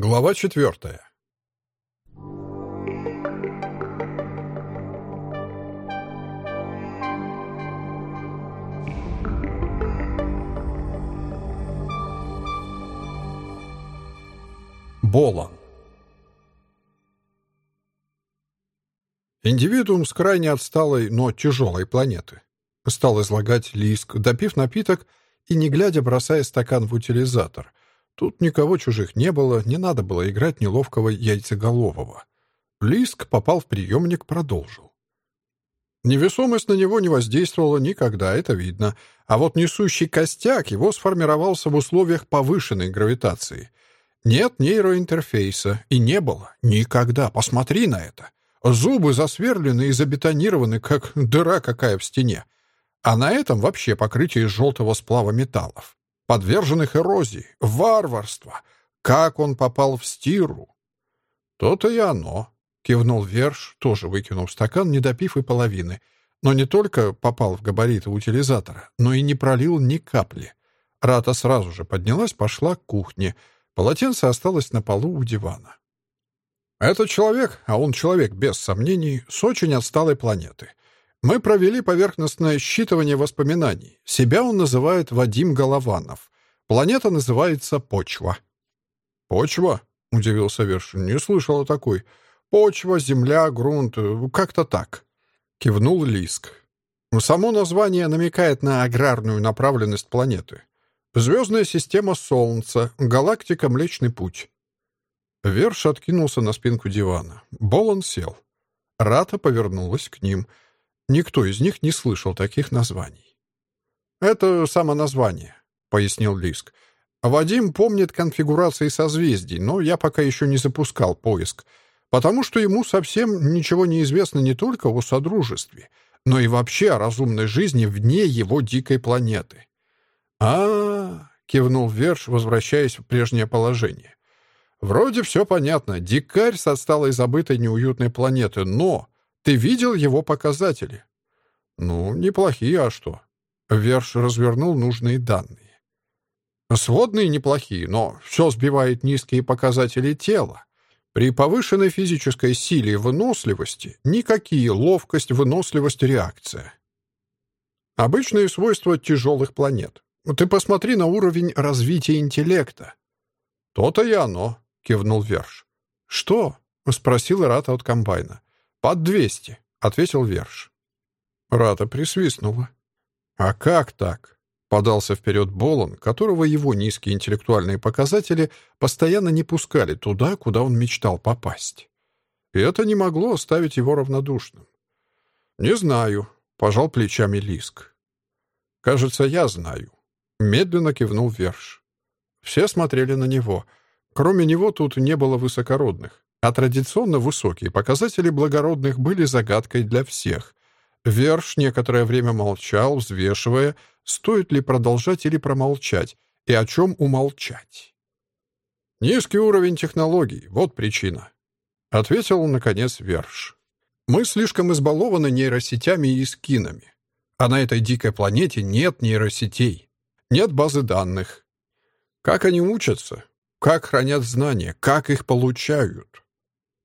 Глава четвертая. Болон. Индивидуум с крайне отсталой, но тяжелой планеты. Стал излагать Лиск, допив напиток и, не глядя, бросая стакан в утилизатор. Тут никого чужих не было, не надо было играть неловкого яйцеголового. Лиск попал в приемник, продолжил. Невесомость на него не воздействовала никогда, это видно. А вот несущий костяк его сформировался в условиях повышенной гравитации. Нет нейроинтерфейса, и не было. Никогда. Посмотри на это. Зубы засверлены и забетонированы, как дыра какая в стене. А на этом вообще покрытие из желтого сплава металлов, подверженных эрозии, варварство. Как он попал в стиру? То-то и оно, кивнул Верш, тоже выкинув стакан, не допив и половины. Но не только попал в габариты утилизатора, но и не пролил ни капли. Рата сразу же поднялась, пошла к кухне. Полотенце осталось на полу у дивана. Это человек, а он человек, без сомнений, с очень отсталой планеты. Мы провели поверхностное считывание воспоминаний. Себя он называет Вадим Голованов. Планета называется Почва. «Почва?» — удивился Вершин. «Не слышал о такой. Почва, земля, грунт, как-то так». Кивнул Лиск. Само название намекает на аграрную направленность планеты. Звездная система Солнца, галактика Млечный Путь. Верш откинулся на спинку дивана. Болон сел. Рата повернулась к ним. Никто из них не слышал таких названий. «Это само название», — пояснил Лиск. «Вадим помнит конфигурации созвездий, но я пока еще не запускал поиск, потому что ему совсем ничего не известно не только о Содружестве, но и вообще о разумной жизни вне его дикой планеты». «А-а-а», — кивнул Верш, возвращаясь в прежнее положение. «Вроде все понятно. Дикарь с отсталой забытой неуютной планеты, но ты видел его показатели?» «Ну, неплохие, а что?» Верш развернул нужные данные. «Сводные неплохие, но все сбивает низкие показатели тела. При повышенной физической силе и выносливости никакие ловкость, выносливость, реакция. Обычные свойства тяжелых планет. Ты посмотри на уровень развития интеллекта. То-то и оно, кивнул Верш. Что? спросил Рата от комбайна. Под двести, ответил Верш. Рата присвистнула. А как так? Подался вперед Болон, которого его низкие интеллектуальные показатели постоянно не пускали туда, куда он мечтал попасть. И это не могло оставить его равнодушным. «Не знаю», — пожал плечами Лиск. «Кажется, я знаю», — медленно кивнул Верш. Все смотрели на него — Кроме него тут не было высокородных, а традиционно высокие показатели благородных были загадкой для всех. Верш некоторое время молчал, взвешивая, стоит ли продолжать или промолчать, и о чем умолчать. «Низкий уровень технологий — вот причина», — ответил, наконец, Верш. «Мы слишком избалованы нейросетями и скинами, а на этой дикой планете нет нейросетей, нет базы данных. Как они учатся? Как хранят знания, как их получают.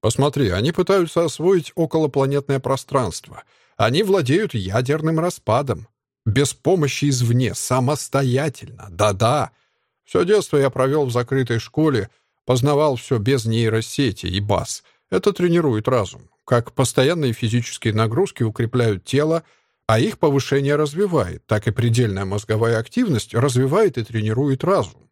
Посмотри, они пытаются освоить околопланетное пространство. Они владеют ядерным распадом. Без помощи извне, самостоятельно. Да-да. Все детство я провел в закрытой школе, познавал все без нейросети и баз. Это тренирует разум. Как постоянные физические нагрузки укрепляют тело, а их повышение развивает, так и предельная мозговая активность развивает и тренирует разум.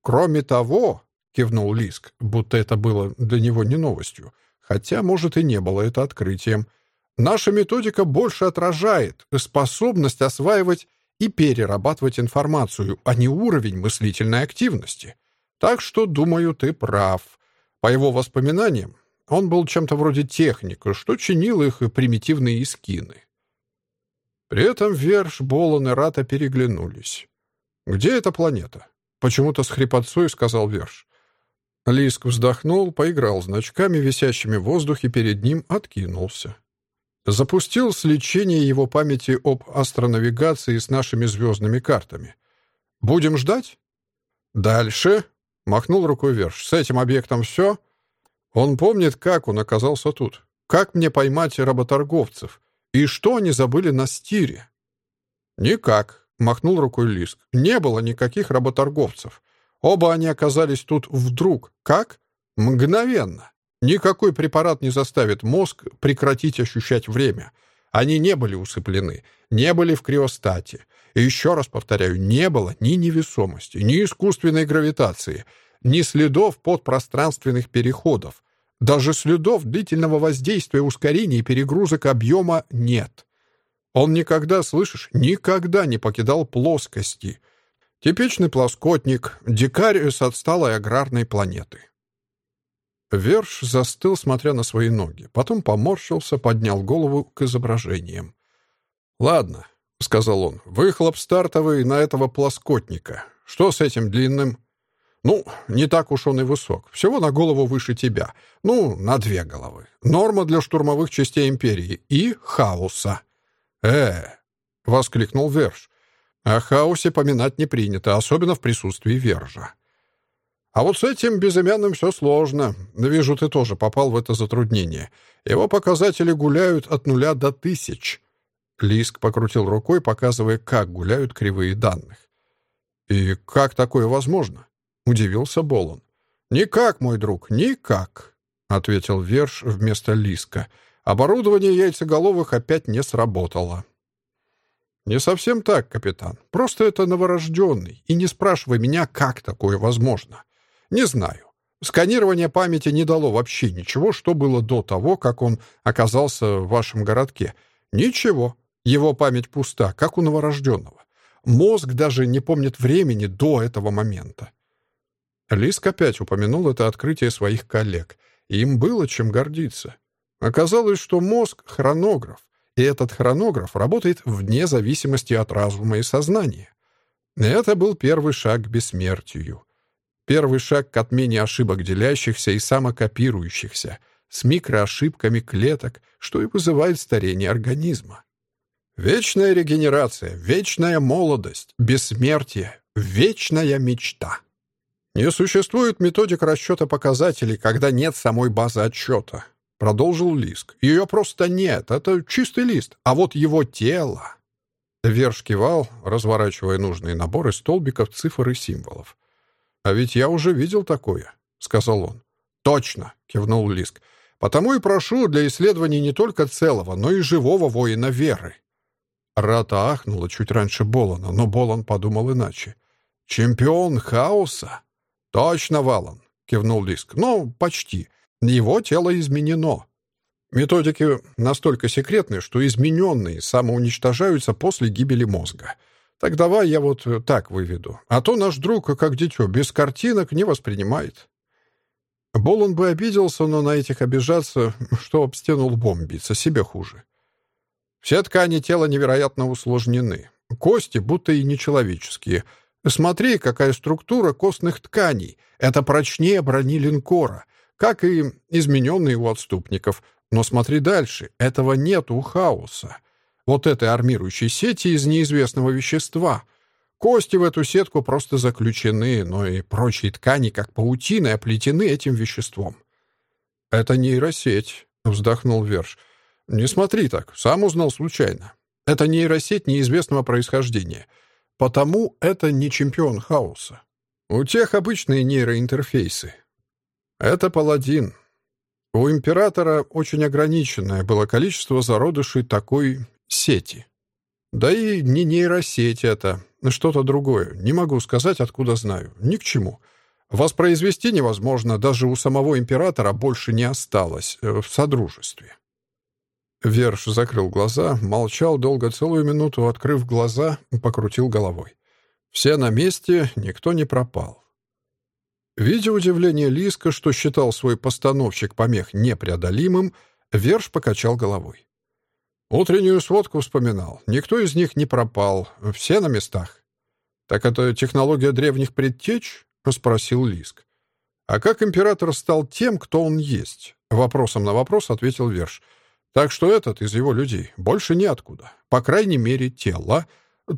«Кроме того», — кивнул Лиск, будто это было для него не новостью, хотя, может, и не было это открытием, «наша методика больше отражает способность осваивать и перерабатывать информацию, а не уровень мыслительной активности. Так что, думаю, ты прав. По его воспоминаниям, он был чем-то вроде техника, что чинил их примитивные искины». При этом Верш, Болон и Рата переглянулись. «Где эта планета?» Почему-то с хрипотцой сказал Верш. Лиск вздохнул, поиграл значками, висящими в воздухе перед ним, откинулся. Запустил сличение его памяти об астронавигации с нашими звездными картами. «Будем ждать?» «Дальше», Махнул рукой Верш. «С этим объектом все?» Он помнит, как он оказался тут. Как мне поймать работорговцев? И что они забыли на стире? «Никак», — махнул рукой Лиск. «Не было никаких работорговцев. Оба они оказались тут вдруг. Как? Мгновенно. Никакой препарат не заставит мозг прекратить ощущать время. Они не были усыплены, не были в криостате. И еще раз повторяю, не было ни невесомости, ни искусственной гравитации, ни следов подпространственных переходов. Даже следов длительного воздействия ускорения и перегрузок объема нет. Он никогда, слышишь, никогда не покидал плоскости. Типичный плоскотник, дикарь с отсталой аграрной планеты. Верш застыл, смотря на свои ноги. Потом поморщился, поднял голову к изображениям. «Ладно», — сказал он, — «выхлоп стартовый на этого плоскотника. Что с этим длинным?» «Ну, не так уж он и высок. Всего на голову выше тебя. Ну, на две головы. Норма для штурмовых частей Империи. И хаоса». «Э!» — воскликнул Верш. «О хаосе поминать не принято, особенно в присутствии Вержа». А вот с этим безымянным все сложно. Вижу, ты тоже попал в это затруднение. Его показатели гуляют от нуля до тысяч. Лиск покрутил рукой, показывая, как гуляют кривые данных. «И как такое возможно?» — удивился Болон. «Никак, мой друг, никак», — ответил Верш вместо Лиска. «Оборудование яйцеголовых опять не сработало». «Не совсем так, капитан. Просто это новорожденный. И не спрашивай меня, как такое возможно. Не знаю. Сканирование памяти не дало вообще ничего, что было до того, как он оказался в вашем городке. Ничего. Его память пуста, как у новорожденного. Мозг даже не помнит времени до этого момента. Лиск опять упомянул это открытие своих коллег. Им было чем гордиться. Оказалось, что мозг — хронограф, и этот хронограф работает вне зависимости от разума и сознания. Это был первый шаг к бессмертию. Первый шаг к отмене ошибок делящихся и самокопирующихся, с микроошибками клеток, что и вызывает старение организма. Вечная регенерация, вечная молодость, бессмертие, вечная мечта. Не существует методик расчета показателей, когда нет самой базы отчета. Продолжил Лиск. Ее просто нет, это чистый лист. А вот его тело... Верш кивал, разворачивая нужные наборы столбиков, цифр и символов. «А ведь я уже видел такое», — сказал он. «Точно», — кивнул Лиск. «Потому и прошу для исследований не только целого, но и живого воина веры». Рата ахнула чуть раньше Болона, но Болон подумал иначе. «Чемпион хаоса?» «Точно, Валан», — кивнул Лиск. «Ну, почти. Его тело изменено». Методики настолько секретны, что измененные самоуничтожаются после гибели мозга — так давай я вот э, так выведу. А то наш друг, как дитё, без картинок не воспринимает. Болон бы обиделся, но на этих обижаться, что об стену лбом биться, себе хуже. Все ткани тела невероятно усложнены. Кости будто и нечеловеческие. Смотри, какая структура костных тканей. Это прочнее брони линкора, как и измененные у отступников. Но смотри дальше. Этого нет у хаоса вот этой армирующей сети из неизвестного вещества. Кости в эту сетку просто заключены, но и прочие ткани, как паутины, оплетены этим веществом. «Это нейросеть», — вздохнул Верш. «Не смотри так, сам узнал случайно. Это нейросеть неизвестного происхождения. Потому это не чемпион хаоса. У тех обычные нейроинтерфейсы. Это паладин. У императора очень ограниченное было количество зародышей такой сети. Да и не нейросеть это, что-то другое. Не могу сказать, откуда знаю. Ни к чему. Воспроизвести невозможно, даже у самого императора больше не осталось э, в содружестве. Верш закрыл глаза, молчал долго целую минуту, открыв глаза, покрутил головой. Все на месте, никто не пропал. Видя удивление Лиска, что считал свой постановщик помех непреодолимым, Верш покачал головой. Утреннюю сводку вспоминал. Никто из них не пропал. Все на местах. «Так это технология древних предтеч?» — спросил Лиск. «А как император стал тем, кто он есть?» Вопросом на вопрос ответил Верш. «Так что этот из его людей больше неоткуда. По крайней мере, тело.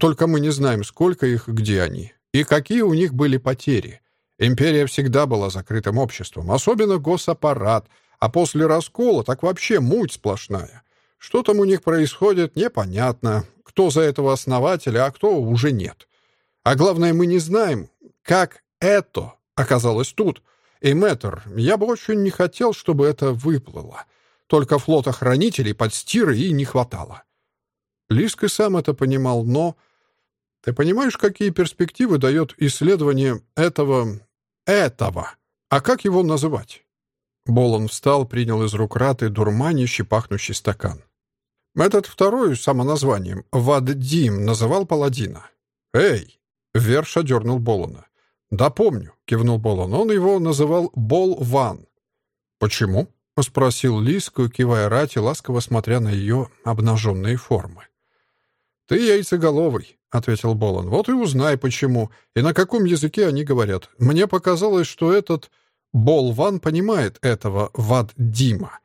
Только мы не знаем, сколько их, где они. И какие у них были потери. Империя всегда была закрытым обществом, особенно госаппарат, а после раскола так вообще муть сплошная. Что там у них происходит, непонятно. Кто за этого основателя, а кто уже нет. А главное, мы не знаем, как это оказалось тут. И, мэтр, я бы очень не хотел, чтобы это выплыло. Только флота хранителей под стиры и не хватало. Лиск и сам это понимал, но... Ты понимаешь, какие перспективы дает исследование этого... этого? А как его называть? Болон встал, принял из рук раты дурманящий пахнущий стакан. Этот второй самоназванием Ваддим называл паладина. «Эй!» — Верш одернул Болона. «Да помню», — кивнул Болон. «Он его называл Бол-Ван». «Почему?» — спросил Лиску, кивая рати, ласково смотря на ее обнаженные формы. «Ты яйцеголовый», — ответил Болон. «Вот и узнай, почему. И на каком языке они говорят. Мне показалось, что этот Болван понимает этого Ваддима.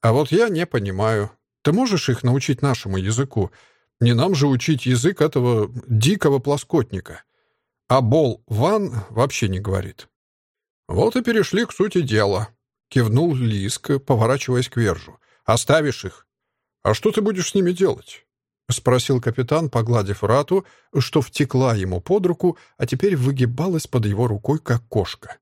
А вот я не понимаю. Ты можешь их научить нашему языку? Не нам же учить язык этого дикого плоскотника. А Бол-Ван вообще не говорит». «Вот и перешли к сути дела», — кивнул Лиск, поворачиваясь к Вержу. «Оставишь их? А что ты будешь с ними делать?» — спросил капитан, погладив рату, что втекла ему под руку, а теперь выгибалась под его рукой, как кошка.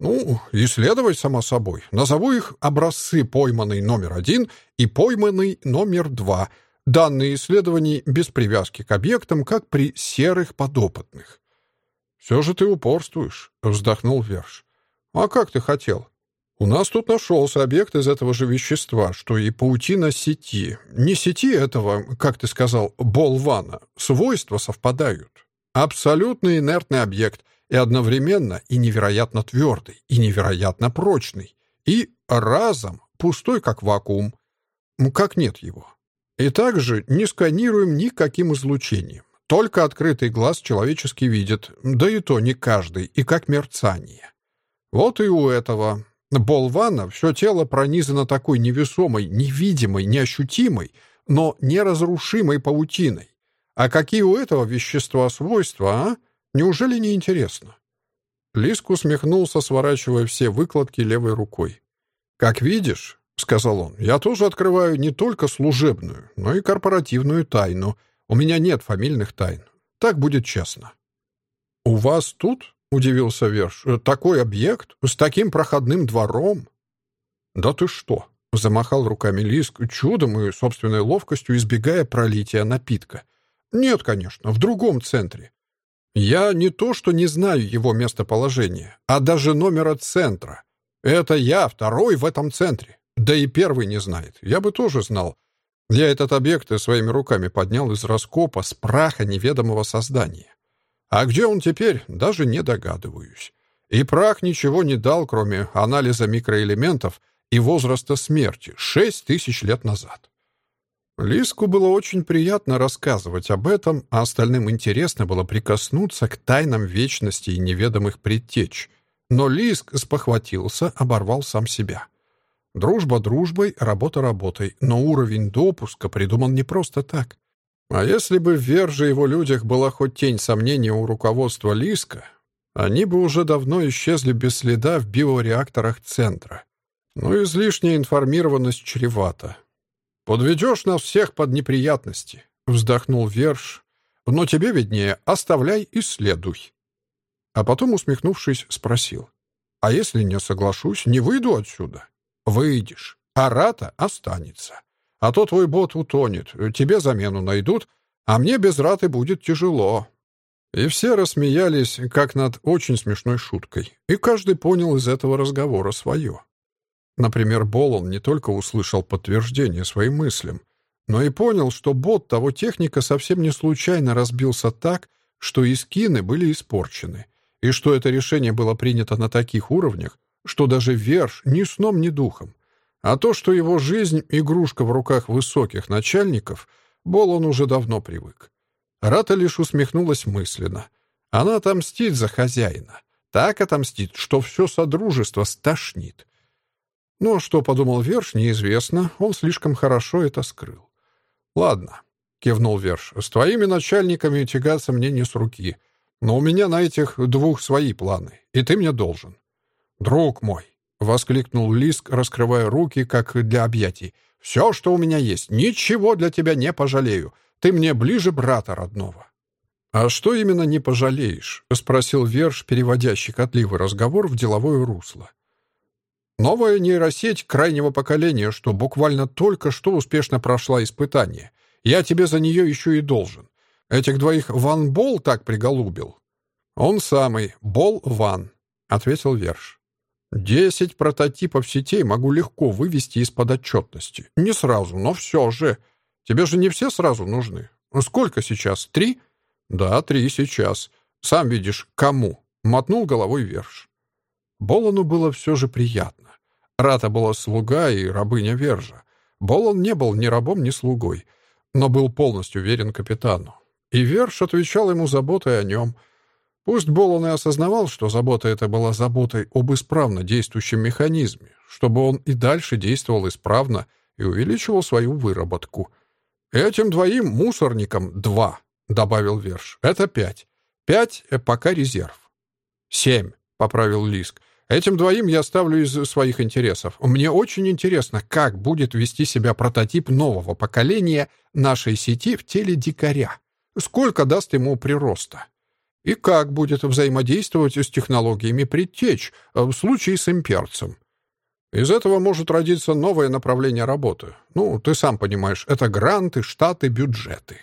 «Ну, исследовать, само собой. Назову их образцы пойманный номер один и пойманный номер два. Данные исследований без привязки к объектам, как при серых подопытных». «Все же ты упорствуешь», — вздохнул Верш. «А как ты хотел? У нас тут нашелся объект из этого же вещества, что и паутина сети. Не сети этого, как ты сказал, болвана. Свойства совпадают. Абсолютно инертный объект и одновременно и невероятно твердый, и невероятно прочный, и разом пустой, как вакуум. Как нет его. И также не сканируем никаким излучением. Только открытый глаз человеческий видит, да и то не каждый, и как мерцание. Вот и у этого Болвана все тело пронизано такой невесомой, невидимой, неощутимой, но неразрушимой паутиной. А какие у этого вещества свойства, а? Неужели не интересно? Лиск усмехнулся, сворачивая все выкладки левой рукой. «Как видишь», — сказал он, — «я тоже открываю не только служебную, но и корпоративную тайну. У меня нет фамильных тайн. Так будет честно». «У вас тут?» — удивился Верш. «Такой объект? С таким проходным двором?» «Да ты что!» — замахал руками Лиск, чудом и собственной ловкостью избегая пролития напитка. «Нет, конечно, в другом центре. Я не то, что не знаю его местоположение, а даже номера центра. Это я, второй в этом центре. Да и первый не знает. Я бы тоже знал. Я этот объект своими руками поднял из раскопа с праха неведомого создания. А где он теперь, даже не догадываюсь. И прах ничего не дал, кроме анализа микроэлементов и возраста смерти шесть тысяч лет назад. Лиску было очень приятно рассказывать об этом, а остальным интересно было прикоснуться к тайнам вечности и неведомых предтеч. Но Лиск спохватился, оборвал сам себя. Дружба дружбой, работа работой, но уровень допуска придуман не просто так. А если бы в Верже его людях была хоть тень сомнения у руководства Лиска, они бы уже давно исчезли без следа в биореакторах центра. Но излишняя информированность чревата. «Подведешь нас всех под неприятности», — вздохнул Верш. «Но тебе виднее, оставляй и следуй». А потом, усмехнувшись, спросил. «А если не соглашусь, не выйду отсюда?» «Выйдешь. а Рата останется. А то твой бот утонет, тебе замену найдут, а мне без раты будет тяжело». И все рассмеялись, как над очень смешной шуткой, и каждый понял из этого разговора свое. Например, Болон не только услышал подтверждение своим мыслям, но и понял, что бот того техника совсем не случайно разбился так, что и скины были испорчены, и что это решение было принято на таких уровнях, что даже Верш ни сном, ни духом а то, что его жизнь — игрушка в руках высоких начальников, Бол он уже давно привык. Рата лишь усмехнулась мысленно. Она отомстит за хозяина. Так отомстит, что все содружество стошнит. А что подумал Верш, неизвестно. Он слишком хорошо это скрыл. «Ладно», — кивнул Верш, — «с твоими начальниками тягаться мне не с руки. Но у меня на этих двух свои планы, и ты мне должен. Друг мой, — воскликнул Лиск, раскрывая руки, как для объятий. «Все, что у меня есть, ничего для тебя не пожалею. Ты мне ближе брата родного». «А что именно не пожалеешь?» — спросил Верш, переводящий котливый разговор в деловое русло. «Новая нейросеть крайнего поколения, что буквально только что успешно прошла испытание. Я тебе за нее еще и должен. Этих двоих Ван Бол так приголубил». «Он самый, Бол Ван», — ответил Верш. Десять прототипов сетей могу легко вывести из-под отчетности. Не сразу, но все же. Тебе же не все сразу нужны. Сколько сейчас? Три? Да, три сейчас. Сам видишь, кому? Мотнул головой Верш. Болону было все же приятно. Рата была слуга и рабыня Вержа. Болон не был ни рабом, ни слугой, но был полностью верен капитану. И Верш отвечал ему заботой о нем — Пусть Болон и осознавал, что забота эта была заботой об исправно действующем механизме, чтобы он и дальше действовал исправно и увеличивал свою выработку. «Этим двоим мусорникам два», — добавил Верш. «Это пять. Пять — пока резерв». «Семь», — поправил Лиск. «Этим двоим я ставлю из своих интересов. Мне очень интересно, как будет вести себя прототип нового поколения нашей сети в теле дикаря. Сколько даст ему прироста?» и как будет взаимодействовать с технологиями предтеч э, в случае с имперцем. Из этого может родиться новое направление работы. Ну, ты сам понимаешь, это гранты, штаты, бюджеты.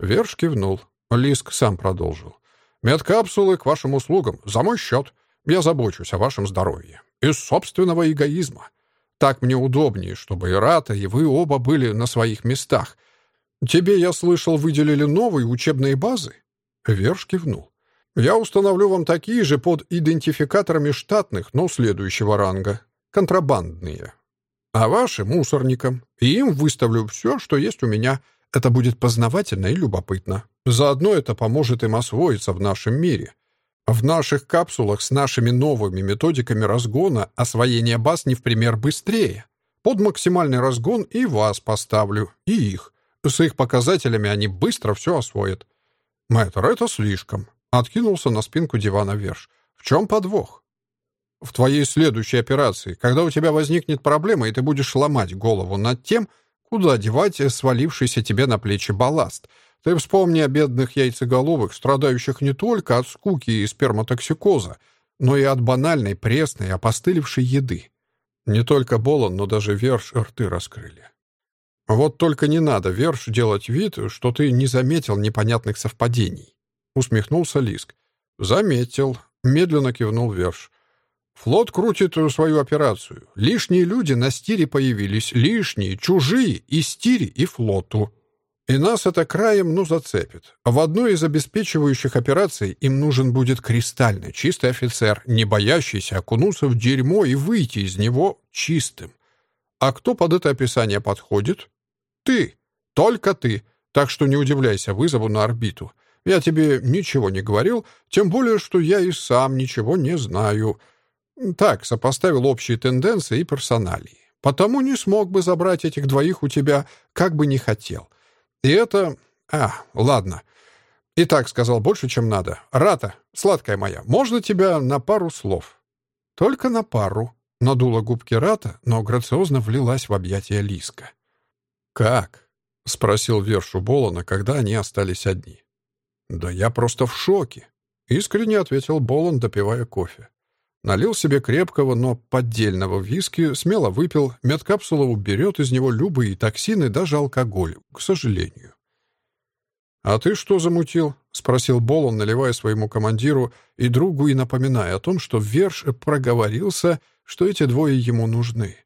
Верш кивнул. Лиск сам продолжил. Медкапсулы к вашим услугам. За мой счет. Я забочусь о вашем здоровье. Из собственного эгоизма. Так мне удобнее, чтобы и Рата, и вы оба были на своих местах. Тебе, я слышал, выделили новые учебные базы? Верш кивнул. «Я установлю вам такие же под идентификаторами штатных, но следующего ранга. Контрабандные. А ваши — мусорникам. И им выставлю все, что есть у меня. Это будет познавательно и любопытно. Заодно это поможет им освоиться в нашем мире. В наших капсулах с нашими новыми методиками разгона освоение баз не в пример быстрее. Под максимальный разгон и вас поставлю, и их. С их показателями они быстро все освоят. «Мэтр, это слишком», — откинулся на спинку дивана Верш. «В чем подвох?» «В твоей следующей операции, когда у тебя возникнет проблема, и ты будешь ломать голову над тем, куда девать свалившийся тебе на плечи балласт. Ты вспомни о бедных яйцеголовых, страдающих не только от скуки и сперматоксикоза, но и от банальной, пресной, опостылевшей еды. Не только Болон, но даже Верш рты раскрыли. «Вот только не надо, Верш, делать вид, что ты не заметил непонятных совпадений», — усмехнулся Лиск. «Заметил», — медленно кивнул Верш. «Флот крутит свою операцию. Лишние люди на стире появились, лишние, чужие, и стире, и флоту. И нас это краем, ну, зацепит. В одной из обеспечивающих операций им нужен будет кристально чистый офицер, не боящийся окунуться в дерьмо и выйти из него чистым. А кто под это описание подходит? Ты. Только ты. Так что не удивляйся вызову на орбиту. Я тебе ничего не говорил, тем более, что я и сам ничего не знаю. Так, сопоставил общие тенденции и персоналии. Потому не смог бы забрать этих двоих у тебя, как бы не хотел. И это... А, ладно. И так сказал больше, чем надо. Рата, сладкая моя, можно тебя на пару слов? Только на пару. Надула губки Рата, но грациозно влилась в объятия Лиска. «Как?» — спросил Вершу Болона, когда они остались одни. «Да я просто в шоке», — искренне ответил Болон, допивая кофе. Налил себе крепкого, но поддельного виски, смело выпил, медкапсула уберет из него любые токсины, даже алкоголь, к сожалению. «А ты что замутил?» — спросил Болон, наливая своему командиру и другу и напоминая о том, что Верш проговорился, что эти двое ему нужны.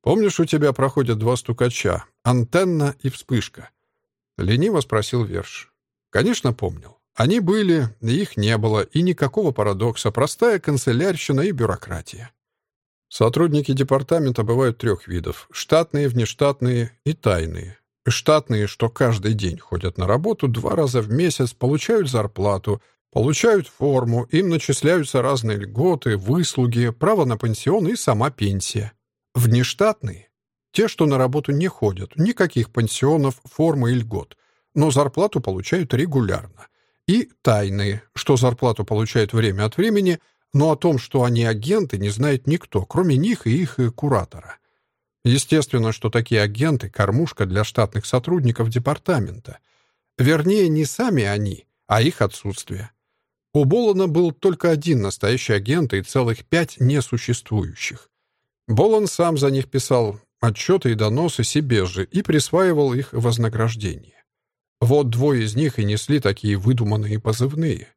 «Помнишь, у тебя проходят два стукача, антенна и вспышка?» Лениво спросил Верш. «Конечно, помнил. Они были, их не было, и никакого парадокса, простая канцелярщина и бюрократия. Сотрудники департамента бывают трех видов — штатные, внештатные и тайные. Штатные, что каждый день ходят на работу два раза в месяц, получают зарплату, получают форму, им начисляются разные льготы, выслуги, право на пенсион и сама пенсия. Внештатные — те, что на работу не ходят, никаких пансионов, формы и льгот, но зарплату получают регулярно. И тайные, что зарплату получают время от времени, но о том, что они агенты, не знает никто, кроме них и их куратора. Естественно, что такие агенты — кормушка для штатных сотрудников департамента. Вернее, не сами они, а их отсутствие. У Болана был только один настоящий агент и целых пять несуществующих. Болан сам за них писал отчеты и доносы себе же и присваивал их вознаграждение. Вот двое из них и несли такие выдуманные позывные.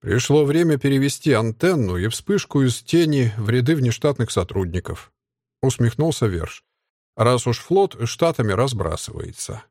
Пришло время перевести антенну и вспышку из тени в ряды внештатных сотрудников. Усмехнулся Верш. Раз уж флот штатами разбрасывается.